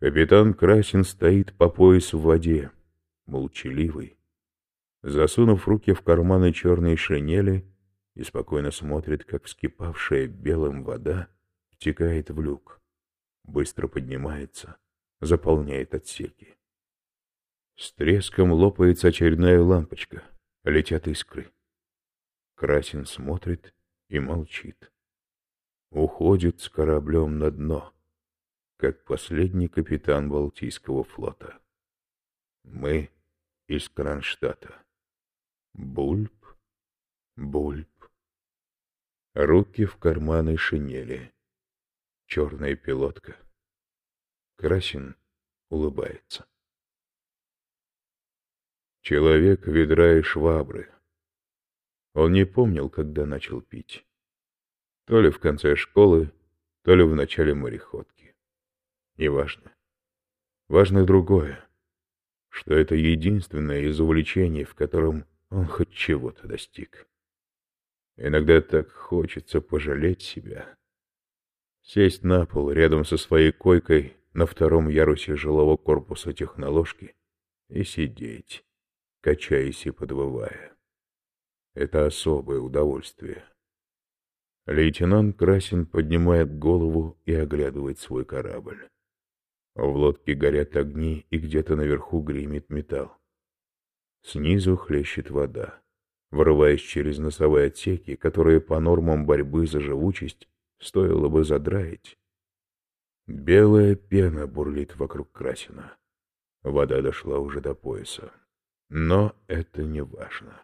Капитан Красин стоит по пояс в воде, молчаливый, засунув руки в карманы черной шинели и спокойно смотрит, как вскипавшая белым вода втекает в люк, быстро поднимается, заполняет отсеки. С треском лопается очередная лампочка, летят искры. Красин смотрит и молчит. Уходит с кораблем на дно, как последний капитан Балтийского флота. Мы из Кронштадта. Бульб, бульб. Руки в карманы шинели. Черная пилотка. Красин улыбается. Человек ведра и швабры. Он не помнил, когда начал пить. То ли в конце школы, то ли в начале мореходки. Неважно. Важно другое, что это единственное из увлечений, в котором он хоть чего-то достиг. Иногда так хочется пожалеть себя. Сесть на пол рядом со своей койкой на втором ярусе жилого корпуса техноложки и сидеть, качаясь и подвывая. Это особое удовольствие. Лейтенант Красин поднимает голову и оглядывает свой корабль. В лодке горят огни, и где-то наверху гремит металл. Снизу хлещет вода, вырываясь через носовые отсеки, которые по нормам борьбы за живучесть стоило бы задраить. Белая пена бурлит вокруг Красина. Вода дошла уже до пояса. Но это не важно.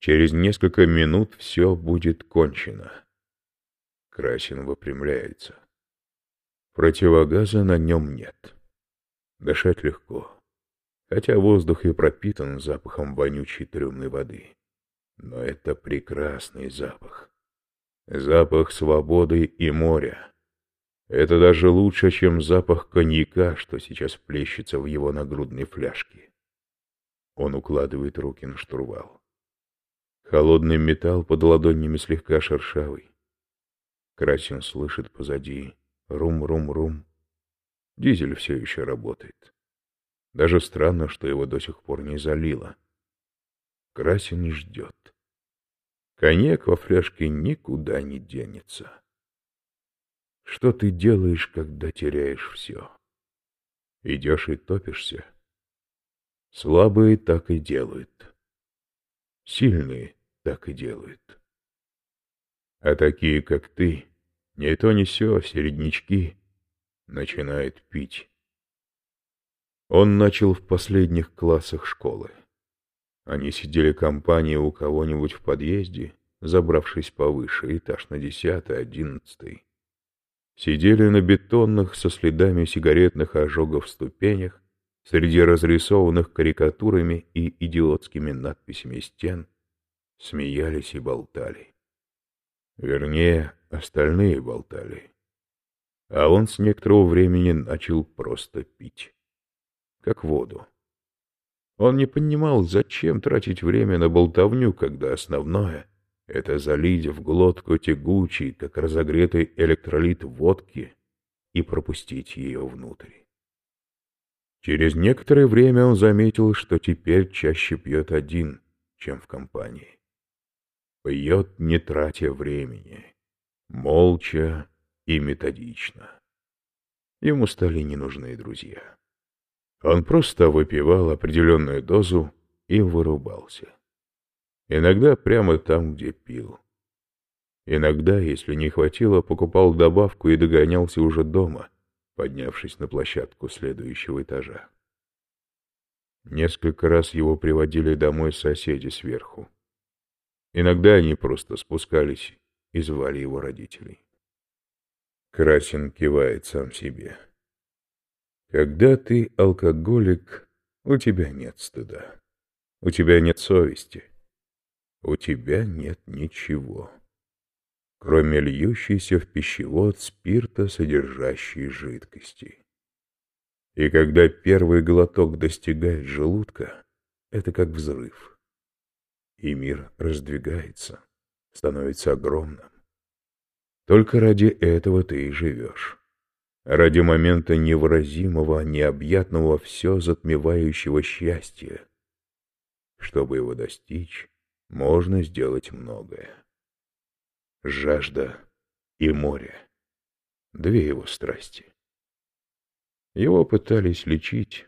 Через несколько минут все будет кончено. Красин выпрямляется. Противогаза на нем нет. Дышать легко хотя воздух и пропитан запахом вонючей трюмной воды. Но это прекрасный запах. Запах свободы и моря. Это даже лучше, чем запах коньяка, что сейчас плещется в его нагрудной фляжке. Он укладывает руки на штурвал. Холодный металл под ладонями слегка шершавый. Красин слышит позади рум-рум-рум. Дизель все еще работает. Даже странно, что его до сих пор не залило. Красин ждет. Коньяк во фляжке никуда не денется. Что ты делаешь, когда теряешь все? Идешь и топишься. Слабые так и делают. Сильные так и делают. А такие, как ты, не то не сё, середнячки, начинают пить. Он начал в последних классах школы. Они сидели компанией у кого-нибудь в подъезде, забравшись повыше, этаж на десятый, одиннадцатый. Сидели на бетонных со следами сигаретных ожогов ступенях, среди разрисованных карикатурами и идиотскими надписями стен, смеялись и болтали. Вернее, остальные болтали. А он с некоторого времени начал просто пить как воду. Он не понимал, зачем тратить время на болтовню, когда основное — это залить в глотку тягучий, как разогретый электролит водки, и пропустить ее внутрь. Через некоторое время он заметил, что теперь чаще пьет один, чем в компании. Пьет, не тратя времени, молча и методично. Ему стали не нужны друзья. Он просто выпивал определенную дозу и вырубался. Иногда прямо там, где пил. Иногда, если не хватило, покупал добавку и догонялся уже дома, поднявшись на площадку следующего этажа. Несколько раз его приводили домой соседи сверху. Иногда они просто спускались и звали его родителей. Красин кивает сам себе. Когда ты алкоголик, у тебя нет стыда, у тебя нет совести, у тебя нет ничего, кроме льющейся в пищевод спирта содержащей жидкости. И когда первый глоток достигает желудка, это как взрыв. И мир раздвигается, становится огромным. Только ради этого ты и живешь ради момента невыразимого, необъятного, все затмевающего счастья. Чтобы его достичь, можно сделать многое. Жажда и море — две его страсти. Его пытались лечить,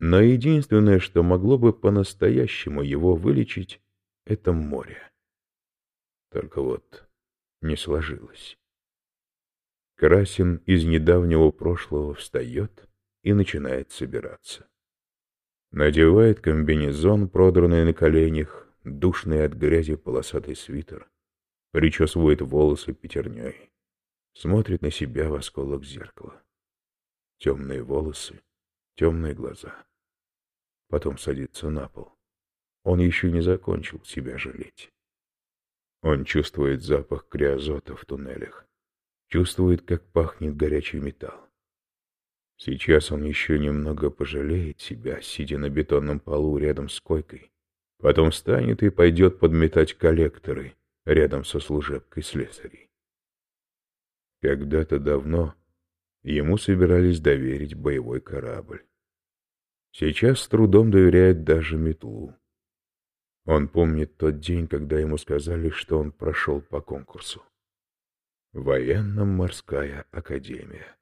но единственное, что могло бы по-настоящему его вылечить, — это море. Только вот не сложилось. Красин из недавнего прошлого встает и начинает собираться. Надевает комбинезон, продранный на коленях, душный от грязи полосатый свитер, причесывает волосы пятерней, смотрит на себя в осколок зеркала. Темные волосы, темные глаза. Потом садится на пол. Он еще не закончил себя жалеть. Он чувствует запах криозота в туннелях, чувствует, как пахнет горячий металл. Сейчас он еще немного пожалеет себя, сидя на бетонном полу рядом с койкой. Потом встанет и пойдет подметать коллекторы рядом со служебкой слесарей. Когда-то давно ему собирались доверить боевой корабль. Сейчас с трудом доверяет даже метлу. Он помнит тот день, когда ему сказали, что он прошел по конкурсу. Военно-морская академия.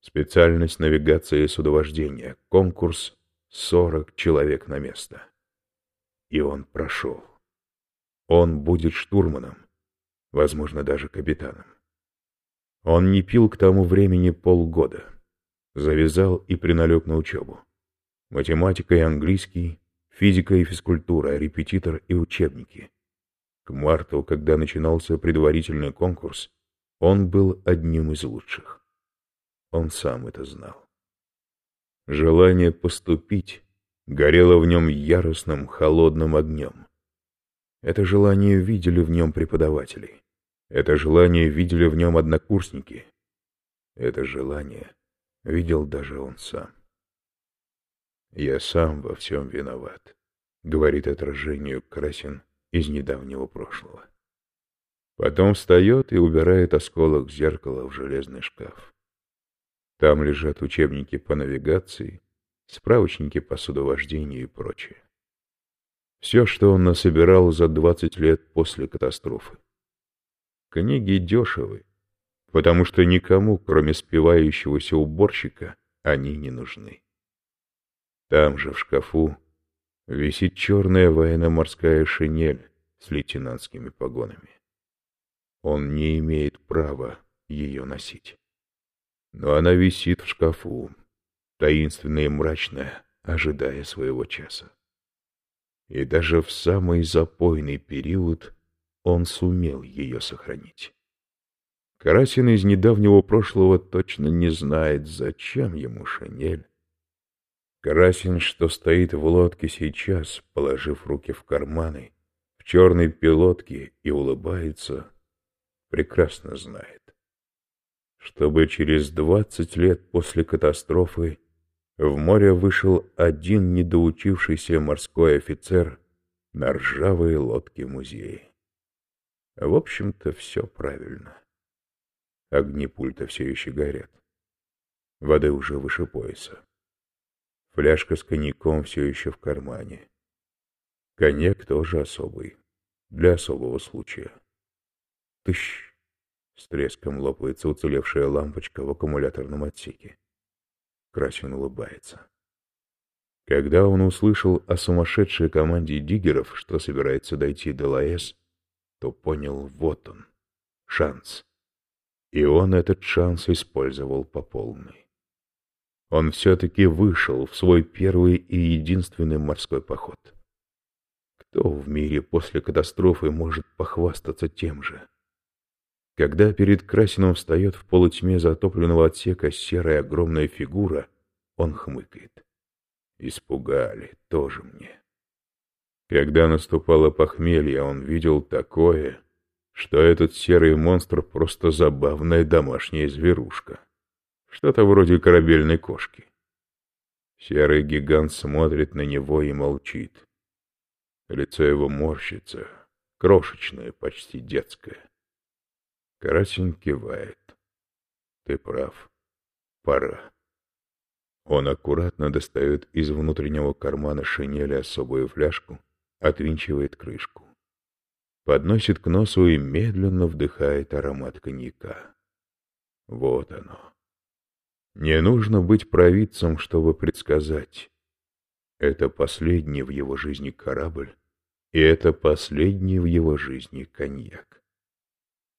Специальность навигации и судовождения. Конкурс 40 человек на место. И он прошел. Он будет штурманом, возможно, даже капитаном. Он не пил к тому времени полгода. Завязал и приналег на учебу. Математика и английский, физика и физкультура, репетитор и учебники. К марту, когда начинался предварительный конкурс, он был одним из лучших. Он сам это знал. Желание поступить горело в нем яростным, холодным огнем. Это желание видели в нем преподаватели. Это желание видели в нем однокурсники. Это желание видел даже он сам. «Я сам во всем виноват», — говорит отражению Красин из недавнего прошлого. Потом встает и убирает осколок зеркала в железный шкаф. Там лежат учебники по навигации, справочники по судовождению и прочее. Все, что он насобирал за двадцать лет после катастрофы. Книги дешевы, потому что никому, кроме спивающегося уборщика, они не нужны. Там же, в шкафу, висит черная военно-морская шинель с лейтенантскими погонами. Он не имеет права ее носить. Но она висит в шкафу, таинственная и мрачная, ожидая своего часа. И даже в самый запойный период он сумел ее сохранить. Карасин из недавнего прошлого точно не знает, зачем ему шинель, Красин, что стоит в лодке сейчас, положив руки в карманы, в черной пилотке и улыбается, прекрасно знает. Чтобы через двадцать лет после катастрофы в море вышел один недоучившийся морской офицер на ржавые лодки музея. В общем-то, все правильно. Огни пульта все еще горят. Воды уже выше пояса. Фляжка с коньяком все еще в кармане. Коньяк тоже особый, для особого случая. Тыщ! С треском лопается уцелевшая лампочка в аккумуляторном отсеке. Красин улыбается. Когда он услышал о сумасшедшей команде диггеров, что собирается дойти до Лаэс, то понял, вот он, шанс. И он этот шанс использовал по полной он все-таки вышел в свой первый и единственный морской поход. Кто в мире после катастрофы может похвастаться тем же? Когда перед Красиным встает в полутьме затопленного отсека серая огромная фигура, он хмыкает. Испугали, тоже мне. Когда наступало похмелье, он видел такое, что этот серый монстр просто забавная домашняя зверушка. Что-то вроде корабельной кошки. Серый гигант смотрит на него и молчит. Лицо его морщится, крошечное, почти детское. Карасин кивает. Ты прав. пора. Он аккуратно достает из внутреннего кармана шинели особую фляжку, отвинчивает крышку. Подносит к носу и медленно вдыхает аромат коньяка. Вот оно. Не нужно быть провидцем, чтобы предсказать. Это последний в его жизни корабль, и это последний в его жизни коньяк.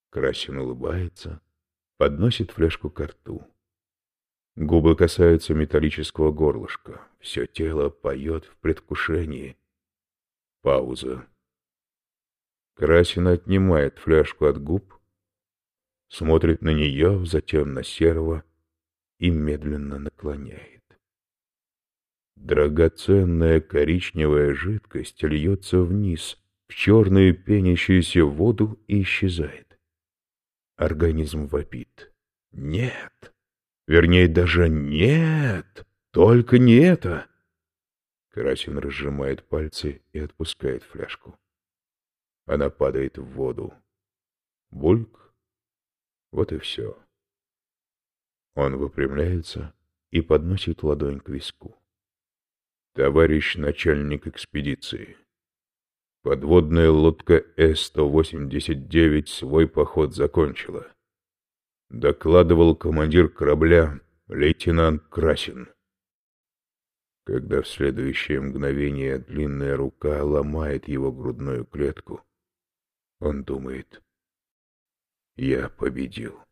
Красин улыбается, подносит фляжку к рту. Губы касаются металлического горлышка. Все тело поет в предвкушении. Пауза. Красин отнимает фляжку от губ, смотрит на нее, затем на серого и медленно наклоняет. Драгоценная коричневая жидкость льется вниз, в черную пенящуюся воду и исчезает. Организм вопит. Нет! Вернее, даже нет! Только не это! Красин разжимает пальцы и отпускает фляжку. Она падает в воду. Бульк. Вот и все. Он выпрямляется и подносит ладонь к виску. Товарищ начальник экспедиции. Подводная лодка С-189 свой поход закончила докладывал командир корабля лейтенант Красин. Когда в следующее мгновение длинная рука ломает его грудную клетку, он думает, «Я победил».